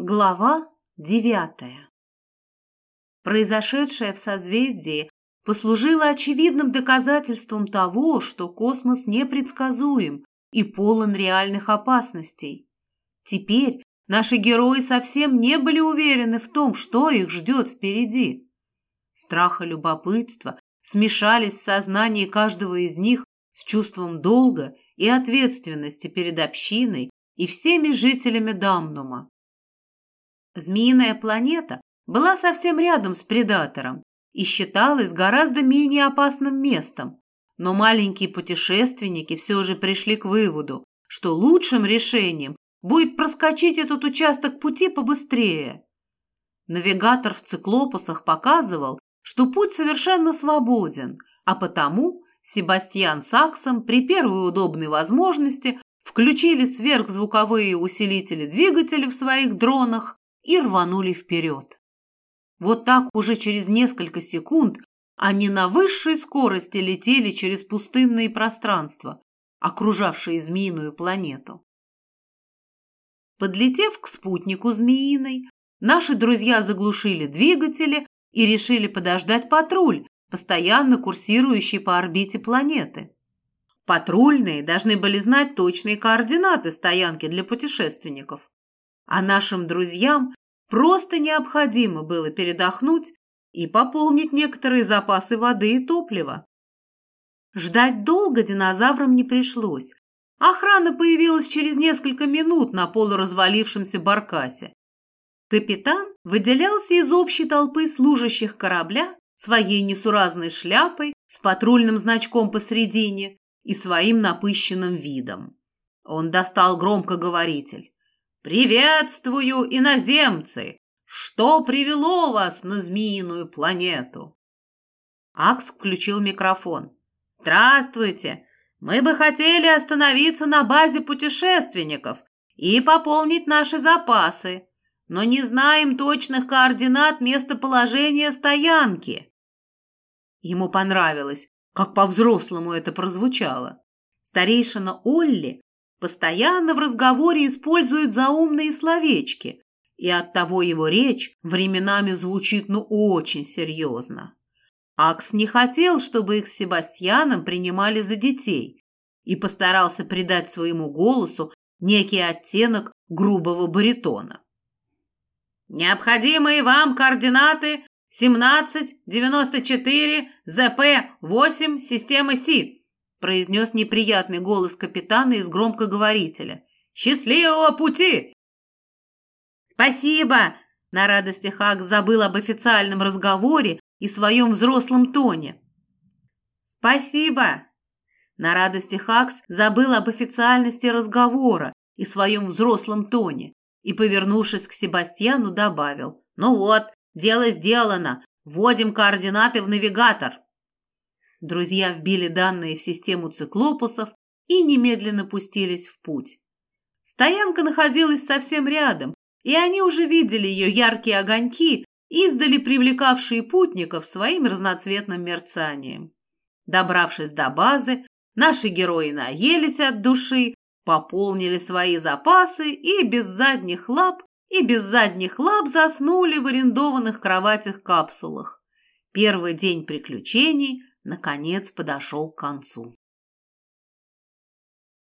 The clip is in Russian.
Глава девятая Произошедшее в созвездии послужило очевидным доказательством того, что космос непредсказуем и полон реальных опасностей. Теперь наши герои совсем не были уверены в том, что их ждет впереди. Страх и любопытство смешались в сознании каждого из них с чувством долга и ответственности перед общиной и всеми жителями Дамнума. Змеиная планета была совсем рядом с предатором и считалась гораздо менее опасным местом, но маленькие путешественники все же пришли к выводу, что лучшим решением будет проскочить этот участок пути побыстрее. Навигатор в циклопусах показывал, что путь совершенно свободен, а потому Себастьян с Аксом при первой удобной возможности включили сверхзвуковые усилители двигателя в своих дронах и рванули вперед. Вот так уже через несколько секунд они на высшей скорости летели через пустынные пространства, окружавшие змеиную планету. Подлетев к спутнику змеиной, наши друзья заглушили двигатели и решили подождать патруль, постоянно курсирующий по орбите планеты. Патрульные должны были знать точные координаты стоянки для путешественников. А нашим друзьям Просто необходимо было передохнуть и пополнить некоторые запасы воды и топлива. Ждать долго динозаврам не пришлось. Охрана появилась через несколько минут на полуразвалившемся баркасе. Капитан выделялся из общей толпы служащих корабля своей несуразной шляпой с патрульным значком посредине и своим напыщенным видом. Он достал громкоговоритель. «Приветствую, иноземцы! Что привело вас на змеиную планету?» Акс включил микрофон. «Здравствуйте! Мы бы хотели остановиться на базе путешественников и пополнить наши запасы, но не знаем точных координат местоположения стоянки». Ему понравилось, как по-взрослому это прозвучало. Старейшина Олли постоянно в разговоре использует заумные словечки, и оттого его речь временами звучит ну очень серьезно. Акс не хотел, чтобы их с Себастьяном принимали за детей и постарался придать своему голосу некий оттенок грубого баритона. «Необходимые вам координаты 1794 ЗП-8 системы Си», произнес неприятный голос капитана из громкоговорителя. «Счастливого пути!» «Спасибо!» На радости Хак забыл об официальном разговоре и своем взрослом тоне. «Спасибо!» На радости Хакс забыл об официальности разговора и своем взрослом тоне и, повернувшись к Себастьяну, добавил. «Ну вот, дело сделано. Вводим координаты в навигатор». Друзья вбили данные в систему циклопусов и немедленно пустились в путь. Стоянка находилась совсем рядом, и они уже видели ее яркие огоньки, издали привлекавшие путников своим разноцветным мерцанием. Добравшись до базы, наши герои наелись от души, пополнили свои запасы и без задних лап и без задних лап заснули в арендованных кроватях-капсулах. Первый день приключений наконец подошел к концу.